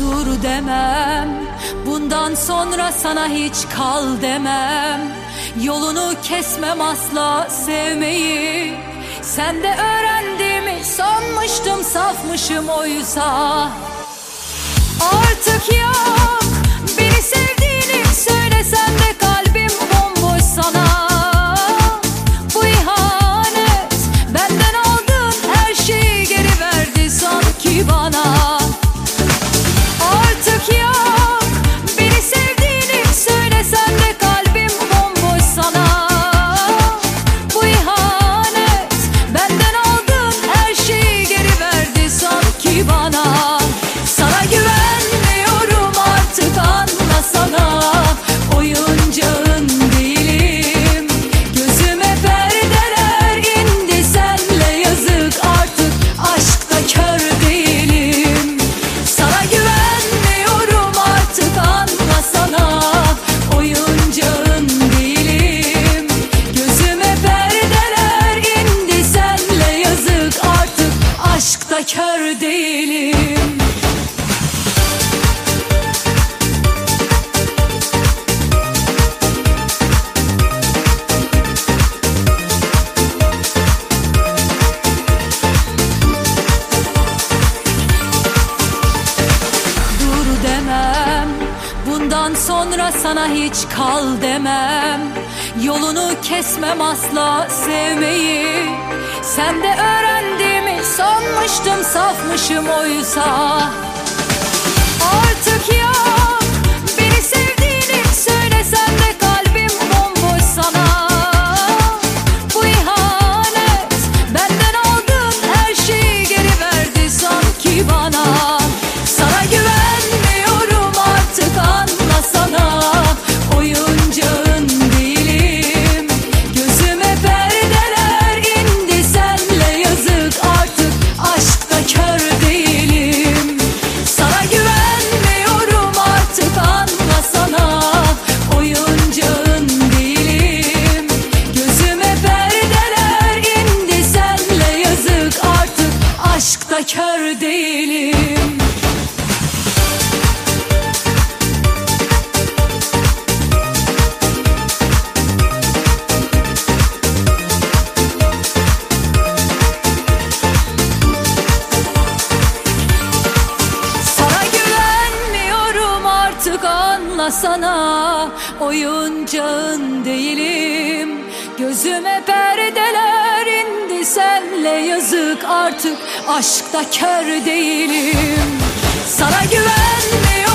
dur demem. Bundan sonra sana hiç kal demem. Yolunu kesmem asla sevmeyi. Sen de öğrendiğimi sanmıştım safmışım oysa. Artık yok Bundan sonra sana hiç kal demem. Yolunu kesmem asla sevmeyi. Sen de öğrendiğimi sanmıştım safmışım oysa. Artık ya değilim. Sana güvenmiyorum artık anlasana Oyuncağın değilim. Gözüme perdeler senle yazık artık aşkta kör değilim. Sana güvenmiyorum.